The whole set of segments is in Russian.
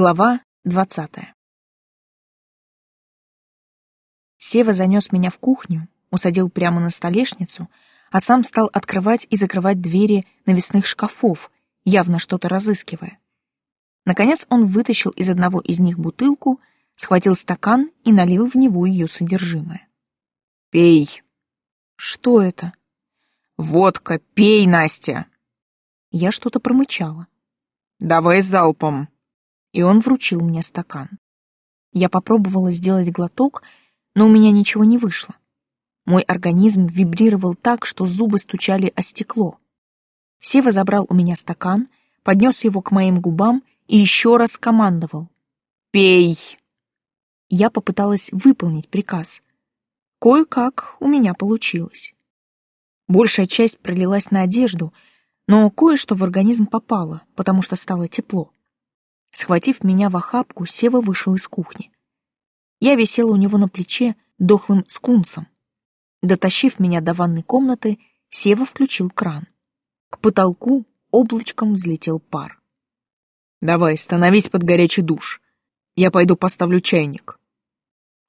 Глава двадцатая. Сева занес меня в кухню, усадил прямо на столешницу, а сам стал открывать и закрывать двери навесных шкафов, явно что-то разыскивая. Наконец он вытащил из одного из них бутылку, схватил стакан и налил в него ее содержимое. «Пей!» «Что это?» «Водка! Пей, Настя!» Я что-то промычала. «Давай залпом!» И он вручил мне стакан. Я попробовала сделать глоток, но у меня ничего не вышло. Мой организм вибрировал так, что зубы стучали о стекло. Сева забрал у меня стакан, поднес его к моим губам и еще раз командовал. «Пей!» Я попыталась выполнить приказ. Кое-как у меня получилось. Большая часть пролилась на одежду, но кое-что в организм попало, потому что стало тепло. Схватив меня в охапку, Сева вышел из кухни. Я висела у него на плече дохлым скунсом. Дотащив меня до ванной комнаты, Сева включил кран. К потолку облачком взлетел пар. «Давай, становись под горячий душ. Я пойду поставлю чайник».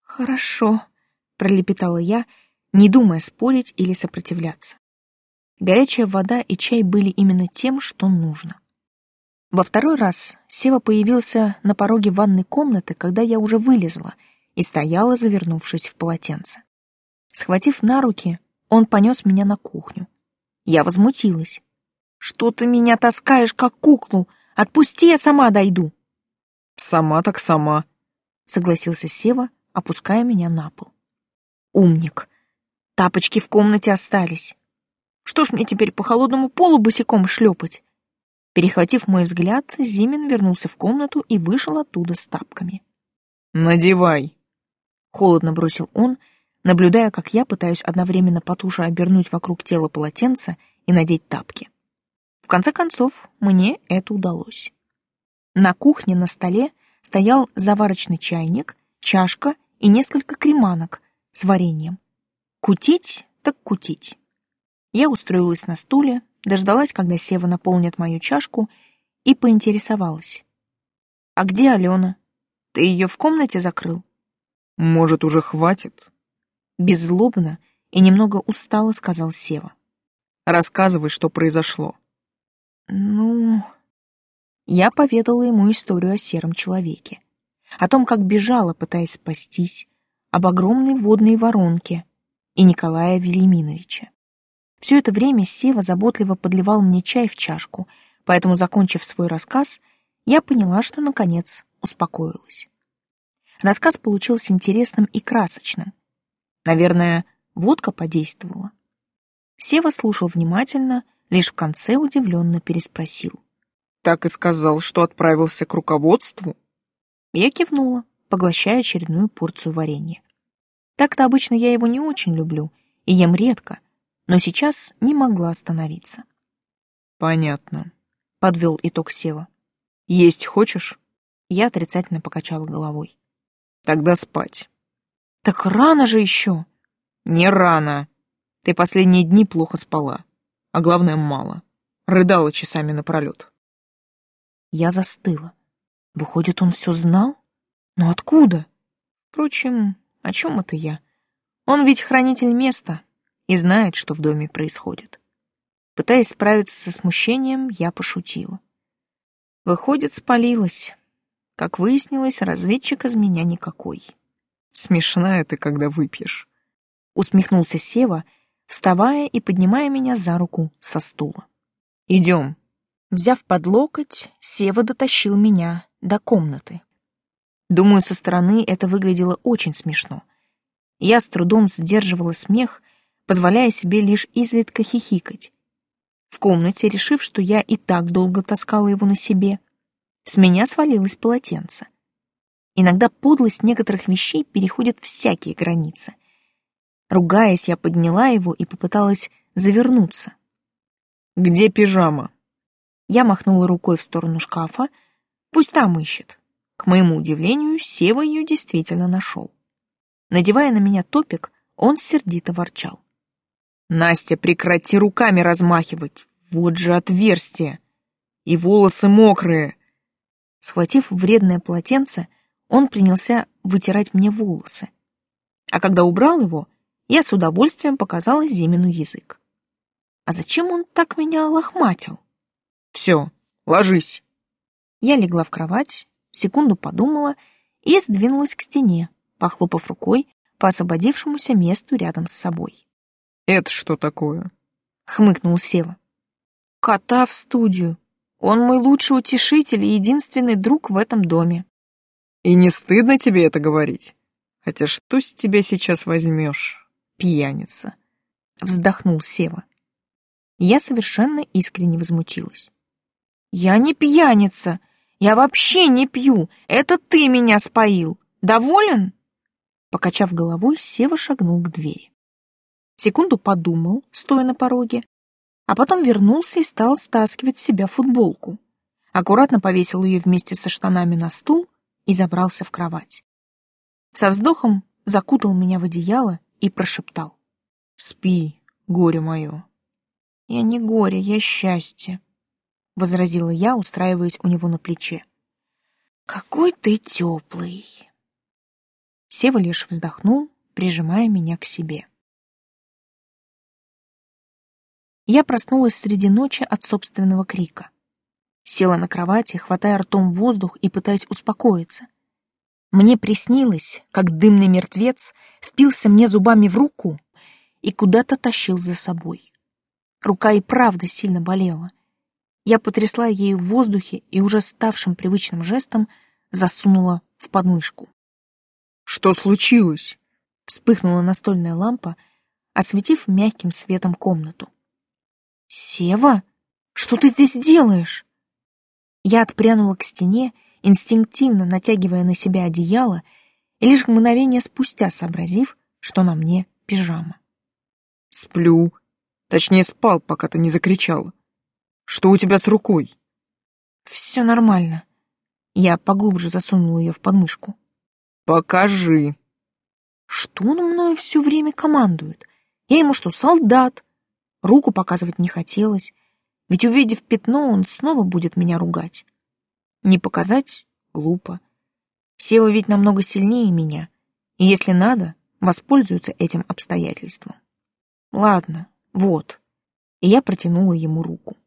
«Хорошо», — пролепетала я, не думая спорить или сопротивляться. Горячая вода и чай были именно тем, что нужно. Во второй раз Сева появился на пороге ванной комнаты, когда я уже вылезла и стояла, завернувшись в полотенце. Схватив на руки, он понес меня на кухню. Я возмутилась. «Что ты меня таскаешь, как куклу? Отпусти, я сама дойду!» «Сама так сама», — согласился Сева, опуская меня на пол. «Умник! Тапочки в комнате остались. Что ж мне теперь по холодному полу босиком шлепать?» Перехватив мой взгляд, Зимин вернулся в комнату и вышел оттуда с тапками. «Надевай!» Холодно бросил он, наблюдая, как я пытаюсь одновременно потуже обернуть вокруг тела полотенца и надеть тапки. В конце концов, мне это удалось. На кухне на столе стоял заварочный чайник, чашка и несколько креманок с вареньем. Кутить так кутить. Я устроилась на стуле, дождалась, когда Сева наполнит мою чашку, и поинтересовалась. «А где Алена? Ты ее в комнате закрыл?» «Может, уже хватит?» Беззлобно и немного устало сказал Сева. «Рассказывай, что произошло». «Ну...» Я поведала ему историю о сером человеке, о том, как бежала, пытаясь спастись, об огромной водной воронке и Николая Велиминовича. Все это время Сева заботливо подливал мне чай в чашку, поэтому, закончив свой рассказ, я поняла, что, наконец, успокоилась. Рассказ получился интересным и красочным. Наверное, водка подействовала. Сева слушал внимательно, лишь в конце удивленно переспросил. «Так и сказал, что отправился к руководству?» Я кивнула, поглощая очередную порцию варенья. Так-то обычно я его не очень люблю и ем редко, но сейчас не могла остановиться. «Понятно», — подвел итог Сева. «Есть хочешь?» Я отрицательно покачала головой. «Тогда спать». «Так рано же еще!» «Не рано. Ты последние дни плохо спала. А главное, мало. Рыдала часами напролет». Я застыла. Выходит, он все знал? Но откуда? Впрочем, о чем это я? Он ведь хранитель места, и знает, что в доме происходит. Пытаясь справиться со смущением, я пошутила. Выходит, спалилась. Как выяснилось, разведчик из меня никакой. Смешная ты, когда выпьешь. Усмехнулся Сева, вставая и поднимая меня за руку со стула. Идем. Взяв под локоть, Сева дотащил меня до комнаты. Думаю, со стороны это выглядело очень смешно. Я с трудом сдерживала смех, позволяя себе лишь изредка хихикать. В комнате, решив, что я и так долго таскала его на себе, с меня свалилось полотенце. Иногда подлость некоторых вещей переходит всякие границы. Ругаясь, я подняла его и попыталась завернуться. «Где пижама?» Я махнула рукой в сторону шкафа. Пусть там ищет. К моему удивлению, Сева ее действительно нашел. Надевая на меня топик, он сердито ворчал. Настя, прекрати руками размахивать. Вот же отверстие. И волосы мокрые. Схватив вредное полотенце, он принялся вытирать мне волосы. А когда убрал его, я с удовольствием показала Зимину язык. А зачем он так меня лохматил? Все, ложись. Я легла в кровать, секунду подумала и сдвинулась к стене, похлопав рукой по освободившемуся месту рядом с собой. «Это что такое?» — хмыкнул Сева. «Кота в студию. Он мой лучший утешитель и единственный друг в этом доме». «И не стыдно тебе это говорить? Хотя что с тебя сейчас возьмешь, пьяница?» Вздохнул Сева. Я совершенно искренне возмутилась. «Я не пьяница. Я вообще не пью. Это ты меня споил. Доволен?» Покачав головой, Сева шагнул к двери. Секунду подумал, стоя на пороге, а потом вернулся и стал стаскивать с себя футболку. Аккуратно повесил ее вместе со штанами на стул и забрался в кровать. Со вздохом закутал меня в одеяло и прошептал. «Спи, горе мое». «Я не горе, я счастье», — возразила я, устраиваясь у него на плече. «Какой ты теплый!» Сева лишь вздохнул, прижимая меня к себе. Я проснулась среди ночи от собственного крика. Села на кровати, хватая ртом воздух и пытаясь успокоиться. Мне приснилось, как дымный мертвец впился мне зубами в руку и куда-то тащил за собой. Рука и правда сильно болела. Я потрясла ею в воздухе и уже ставшим привычным жестом засунула в подмышку. Что случилось? Вспыхнула настольная лампа, осветив мягким светом комнату. Сева, что ты здесь делаешь? Я отпрянула к стене, инстинктивно натягивая на себя одеяло, и лишь мгновение спустя сообразив, что на мне пижама. Сплю. Точнее, спал, пока ты не закричала. Что у тебя с рукой? Все нормально. Я поглубже засунула ее в подмышку. Покажи. Что он мною все время командует? Я ему что, солдат? Руку показывать не хотелось, ведь, увидев пятно, он снова будет меня ругать. Не показать — глупо. Сева ведь намного сильнее меня, и если надо, воспользуется этим обстоятельством. Ладно, вот. И я протянула ему руку.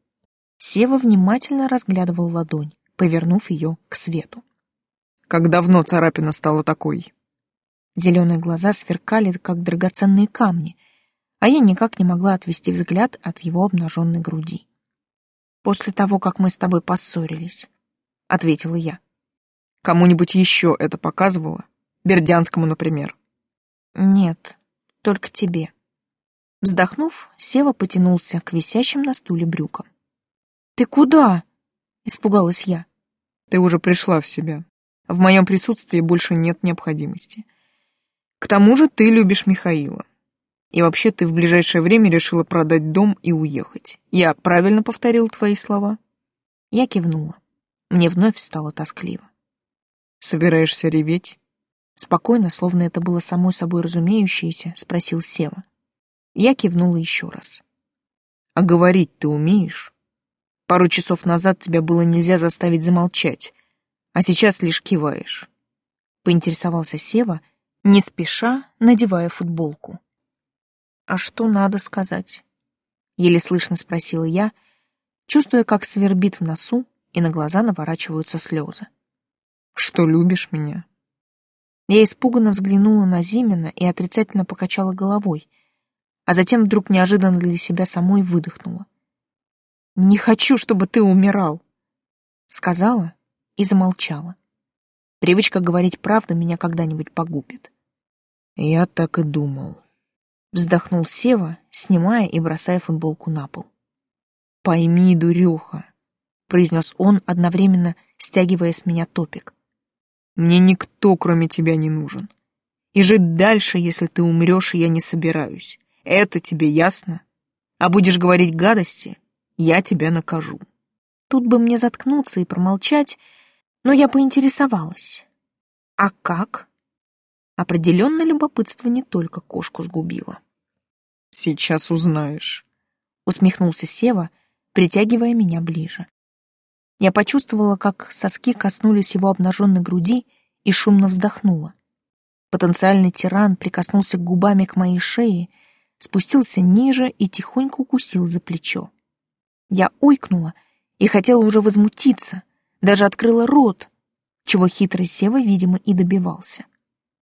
Сева внимательно разглядывал ладонь, повернув ее к свету. Как давно царапина стала такой? Зеленые глаза сверкали, как драгоценные камни, а я никак не могла отвести взгляд от его обнаженной груди. «После того, как мы с тобой поссорились», — ответила я. «Кому-нибудь еще это показывала? Бердянскому, например?» «Нет, только тебе». Вздохнув, Сева потянулся к висящим на стуле брюкам. «Ты куда?» — испугалась я. «Ты уже пришла в себя. В моем присутствии больше нет необходимости. К тому же ты любишь Михаила. И вообще ты в ближайшее время решила продать дом и уехать. Я правильно повторил твои слова?» Я кивнула. Мне вновь стало тоскливо. «Собираешься реветь?» Спокойно, словно это было само собой разумеющееся, спросил Сева. Я кивнула еще раз. «А говорить ты умеешь? Пару часов назад тебя было нельзя заставить замолчать а сейчас лишь киваешь. Поинтересовался Сева, не спеша, надевая футболку. А что надо сказать? Еле слышно спросила я, чувствуя, как свербит в носу и на глаза наворачиваются слезы. Что любишь меня? Я испуганно взглянула на Зимина и отрицательно покачала головой, а затем вдруг неожиданно для себя самой выдохнула. «Не хочу, чтобы ты умирал», — сказала и замолчала. Привычка говорить правду меня когда-нибудь погубит. Я так и думал. Вздохнул Сева, снимая и бросая футболку на пол. «Пойми, дуреха», — произнес он, одновременно стягивая с меня топик. «Мне никто, кроме тебя, не нужен. И жить дальше, если ты умрешь, я не собираюсь. Это тебе ясно? А будешь говорить гадости, я тебя накажу». Тут бы мне заткнуться и промолчать, но я поинтересовалась. А как? Определенно любопытство не только кошку сгубило. Сейчас узнаешь. Усмехнулся Сева, притягивая меня ближе. Я почувствовала, как соски коснулись его обнаженной груди и шумно вздохнула. Потенциальный тиран прикоснулся губами к моей шее, спустился ниже и тихонько укусил за плечо. Я ойкнула и хотела уже возмутиться, даже открыла рот, чего хитрый Сева, видимо, и добивался.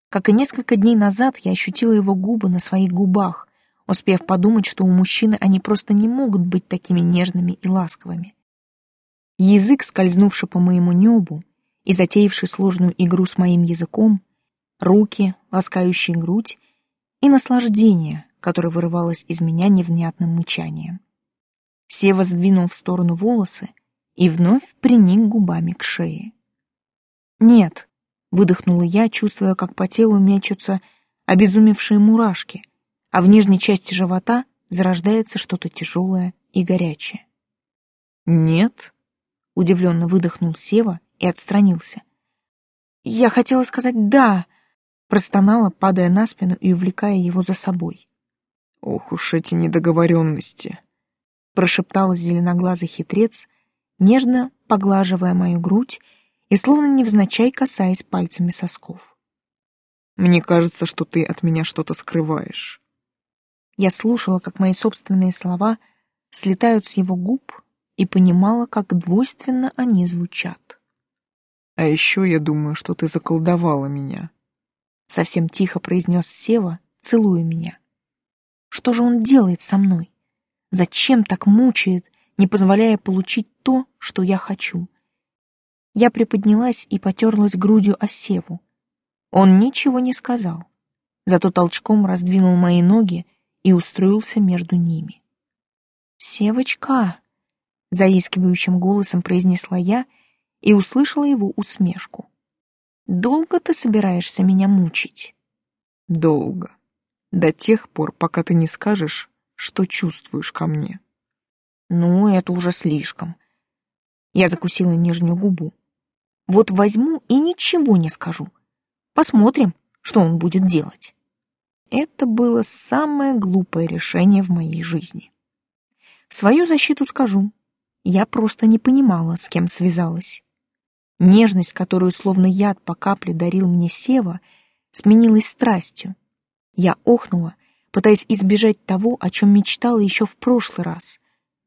Как и несколько дней назад, я ощутила его губы на своих губах, успев подумать, что у мужчины они просто не могут быть такими нежными и ласковыми. Язык, скользнувший по моему небу и затеявший сложную игру с моим языком, руки, ласкающие грудь, и наслаждение, которое вырывалось из меня невнятным мычанием. Сева сдвинул в сторону волосы и вновь приник губами к шее. «Нет», — выдохнула я, чувствуя, как по телу мечутся обезумевшие мурашки, а в нижней части живота зарождается что-то тяжелое и горячее. «Нет», — удивленно выдохнул Сева и отстранился. «Я хотела сказать «да», — простонала, падая на спину и увлекая его за собой. «Ох уж эти недоговоренности», — прошептал зеленоглазый хитрец, нежно поглаживая мою грудь и словно невзначай касаясь пальцами сосков. «Мне кажется, что ты от меня что-то скрываешь». Я слушала, как мои собственные слова слетают с его губ и понимала, как двойственно они звучат. «А еще я думаю, что ты заколдовала меня», — совсем тихо произнес Сева, целуя меня. «Что же он делает со мной? Зачем так мучает, не позволяя получить то, что я хочу?» Я приподнялась и потерлась грудью о Севу. Он ничего не сказал, зато толчком раздвинул мои ноги и устроился между ними. «Севочка!» — заискивающим голосом произнесла я и услышала его усмешку. «Долго ты собираешься меня мучить?» «Долго. До тех пор, пока ты не скажешь, что чувствуешь ко мне». «Ну, это уже слишком». Я закусила нижнюю губу. Вот возьму и ничего не скажу. Посмотрим, что он будет делать. Это было самое глупое решение в моей жизни. В свою защиту скажу, я просто не понимала, с кем связалась. Нежность, которую словно яд по капле дарил мне Сева, сменилась страстью. Я охнула, пытаясь избежать того, о чем мечтала еще в прошлый раз,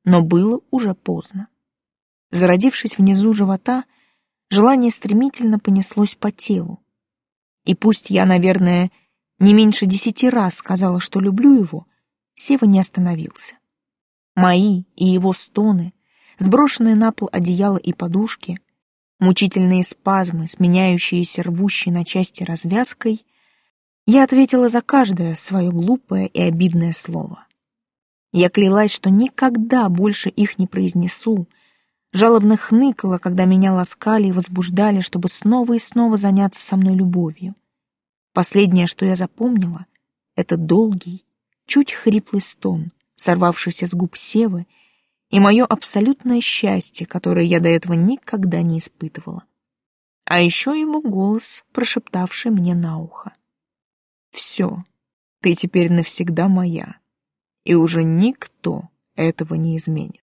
но было уже поздно. Зародившись внизу живота, желание стремительно понеслось по телу. И пусть я, наверное, не меньше десяти раз сказала, что люблю его, Сева не остановился. Мои и его стоны, сброшенные на пол одеяло и подушки, мучительные спазмы, сменяющиеся рвущей на части развязкой, я ответила за каждое свое глупое и обидное слово. Я клялась, что никогда больше их не произнесу, жалобно хныкала, когда меня ласкали и возбуждали, чтобы снова и снова заняться со мной любовью. Последнее, что я запомнила, это долгий, чуть хриплый стон, сорвавшийся с губ Севы, и мое абсолютное счастье, которое я до этого никогда не испытывала. А еще его голос, прошептавший мне на ухо. «Все, ты теперь навсегда моя, и уже никто этого не изменит».